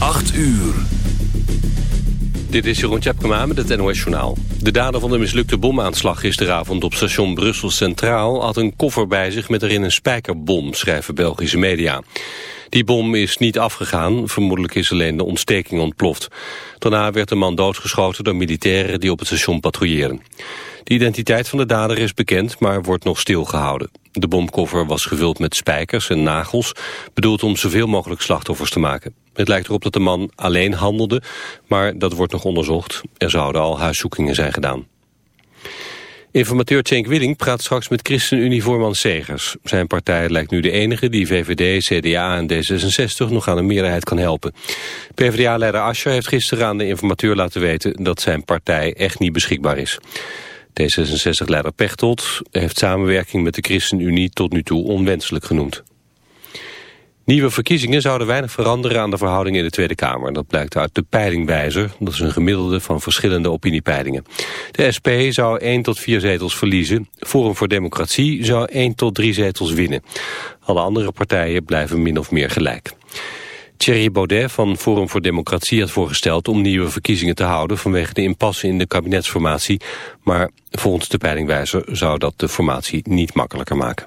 8 uur. Dit is Jeroen Tjepkema met het NOS Journaal. De dader van de mislukte bomaanslag gisteravond op station Brussel Centraal... had een koffer bij zich met erin een spijkerbom, schrijven Belgische media. Die bom is niet afgegaan, vermoedelijk is alleen de ontsteking ontploft. Daarna werd de man doodgeschoten door militairen die op het station patrouilleren. De identiteit van de dader is bekend, maar wordt nog stilgehouden. De bomkoffer was gevuld met spijkers en nagels, bedoeld om zoveel mogelijk slachtoffers te maken. Het lijkt erop dat de man alleen handelde, maar dat wordt nog onderzocht. Er zouden al huiszoekingen zijn gedaan. Informateur Cenk Willing praat straks met ChristenUnie-voorman Segers. Zijn partij lijkt nu de enige die VVD, CDA en D66 nog aan een meerderheid kan helpen. PvdA-leider Ascher heeft gisteren aan de informateur laten weten dat zijn partij echt niet beschikbaar is. D66-leider Pechtold heeft samenwerking met de ChristenUnie tot nu toe onwenselijk genoemd. Nieuwe verkiezingen zouden weinig veranderen aan de verhoudingen in de Tweede Kamer. Dat blijkt uit de peilingwijzer. Dat is een gemiddelde van verschillende opiniepeilingen. De SP zou 1 tot 4 zetels verliezen. Forum voor Democratie zou 1 tot 3 zetels winnen. Alle andere partijen blijven min of meer gelijk. Thierry Baudet van Forum voor Democratie had voorgesteld om nieuwe verkiezingen te houden vanwege de impasse in de kabinetsformatie. Maar volgens de peilingwijzer zou dat de formatie niet makkelijker maken.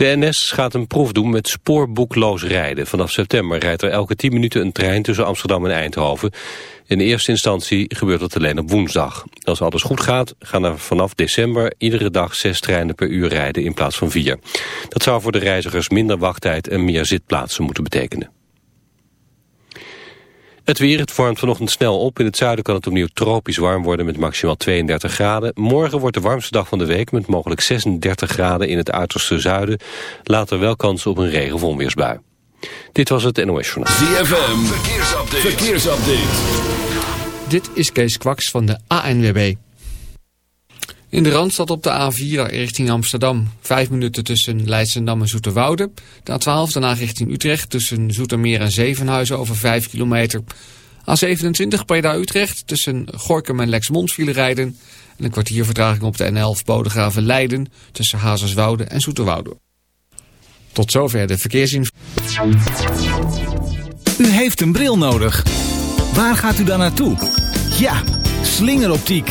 De NS gaat een proef doen met spoorboekloos rijden. Vanaf september rijdt er elke 10 minuten een trein tussen Amsterdam en Eindhoven. In eerste instantie gebeurt dat alleen op woensdag. Als alles goed gaat, gaan er vanaf december iedere dag zes treinen per uur rijden in plaats van vier. Dat zou voor de reizigers minder wachttijd en meer zitplaatsen moeten betekenen. Het weer, het vormt vanochtend snel op. In het zuiden kan het opnieuw tropisch warm worden met maximaal 32 graden. Morgen wordt de warmste dag van de week met mogelijk 36 graden in het uiterste zuiden. Later wel kans op een regen- of onweersbui. Dit was het NOS Journaal. ZFM, verkeersupdate. verkeersupdate. Dit is Kees Kwaks van de ANWB. In de Randstad op de A4 richting Amsterdam. Vijf minuten tussen Leidschendam en Zoeterwoude. De A12 daarna richting Utrecht tussen Zoetermeer en Zevenhuizen over 5 kilometer. A27 Breda-Utrecht tussen Gorkum en Lexmond vielen rijden. En een kwartier vertraging op de N11 Bodegraven-Leiden tussen Hazerswoude en Zoeterwoude. Tot zover de verkeersinformatie. U heeft een bril nodig. Waar gaat u dan naartoe? Ja, slingeroptiek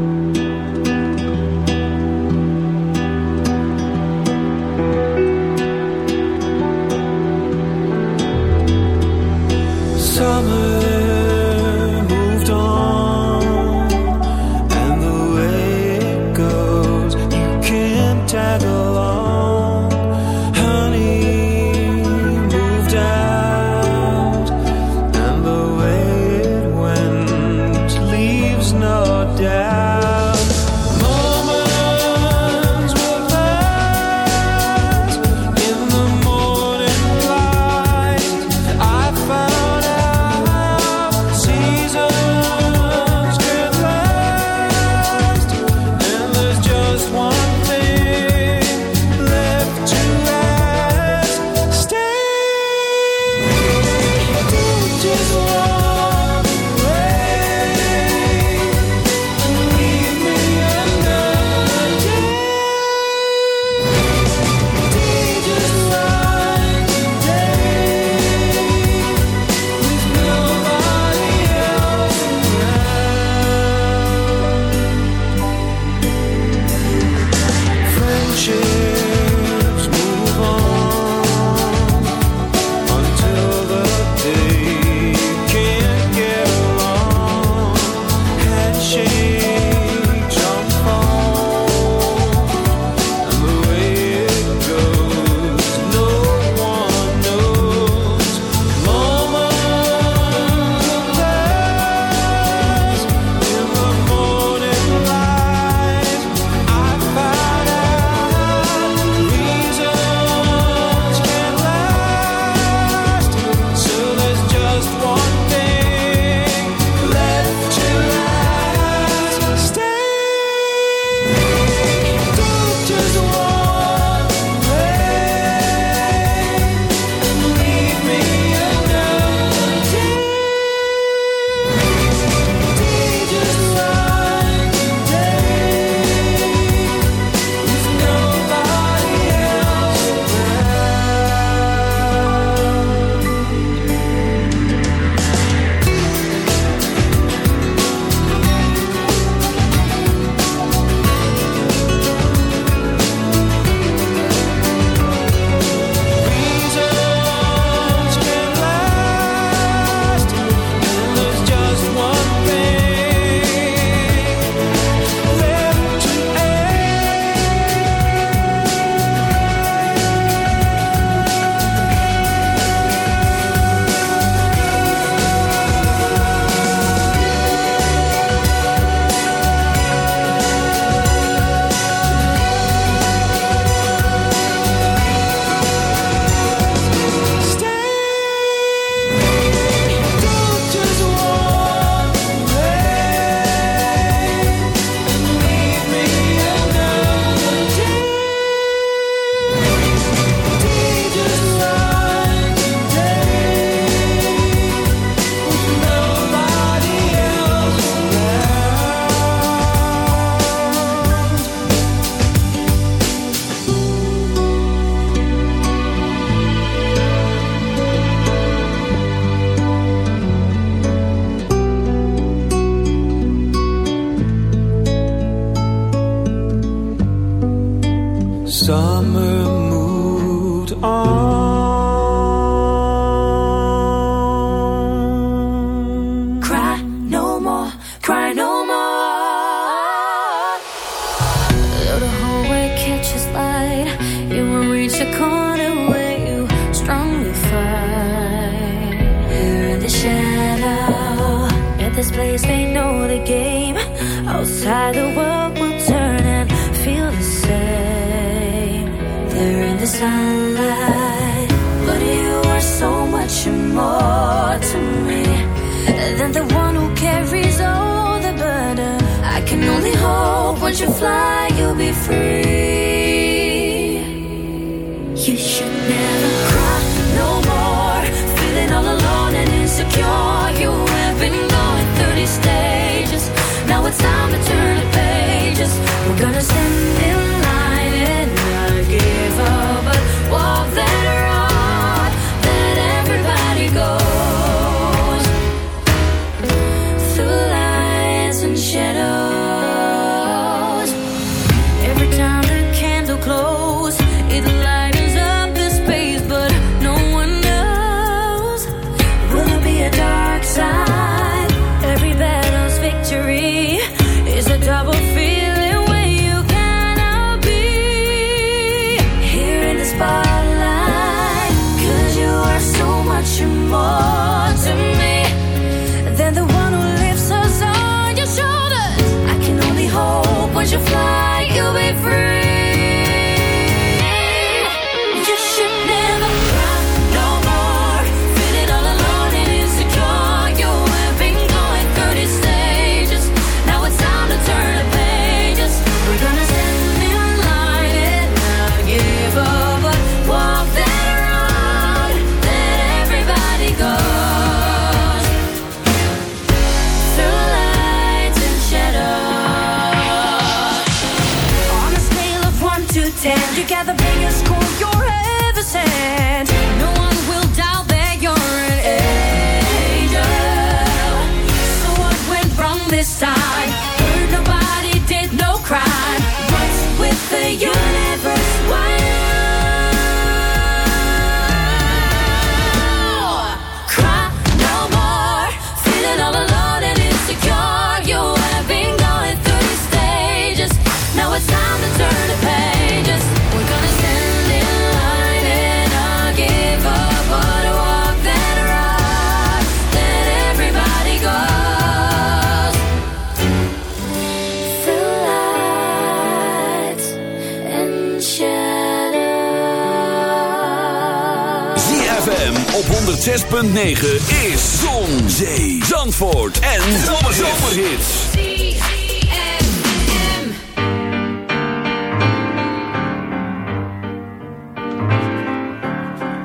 106.9 is Zon, Zee, Zandvoort en Zomerhits.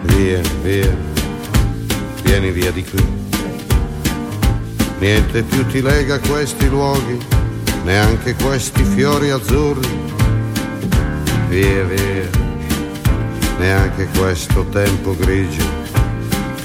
Via, via, vieni via di qui. Niente più ti lega questi luoghi, neanche questi fiori azzurri. Via, via, neanche questo tempo grigio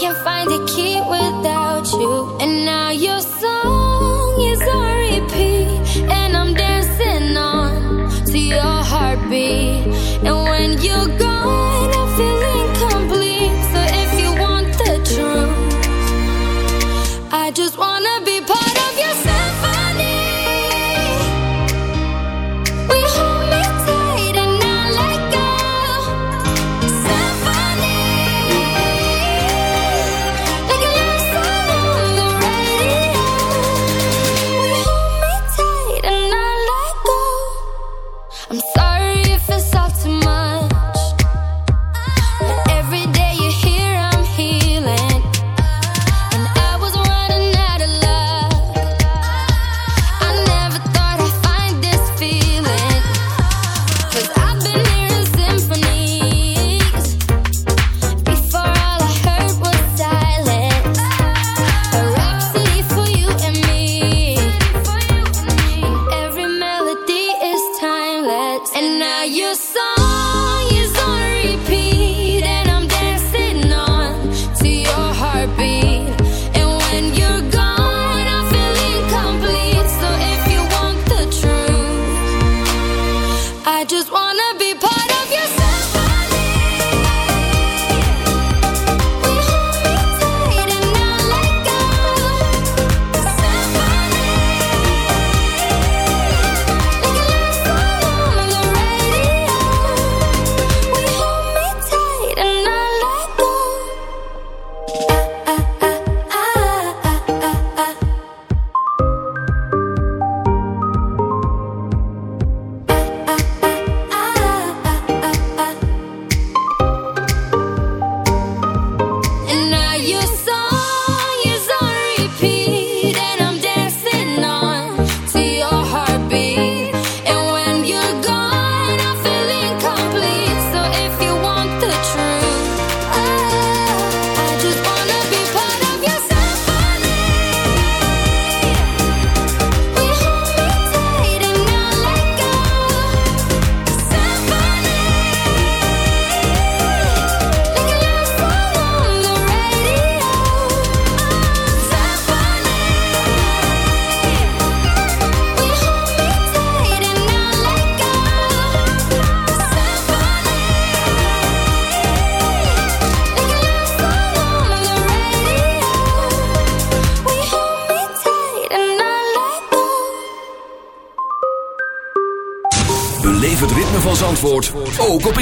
can't find a key without you. And now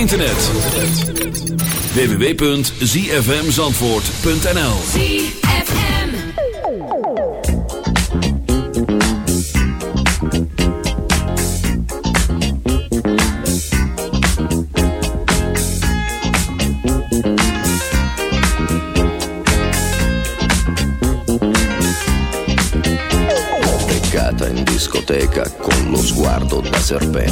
internet. www.zfmzandvoort.nl beccata in discoteca con lo sguardo da serpente.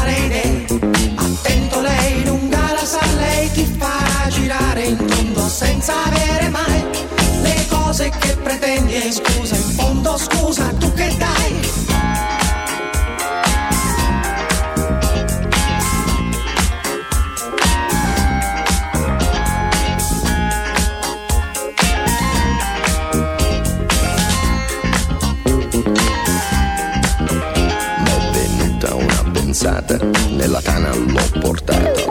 Senza avere mai le cose che pretendi e scusa in fondo scusa tu che dai? una pensata, nella tana l'ho portata,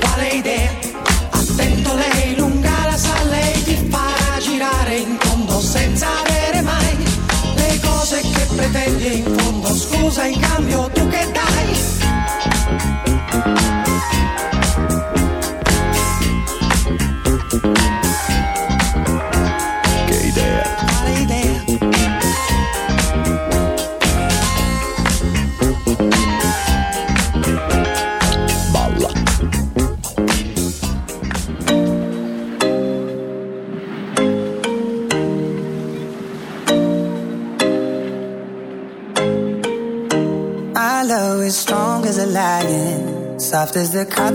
E in fondo. Scusa in cambio tu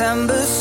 December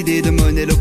idées de monnaie locale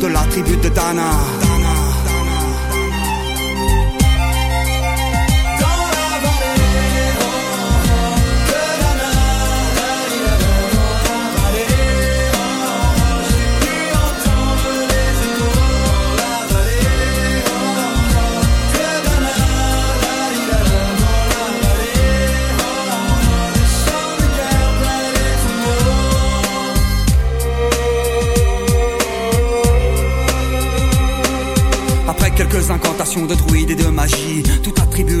de la tribu de Dana. De druides et de magie, tout attribue